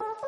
Oh,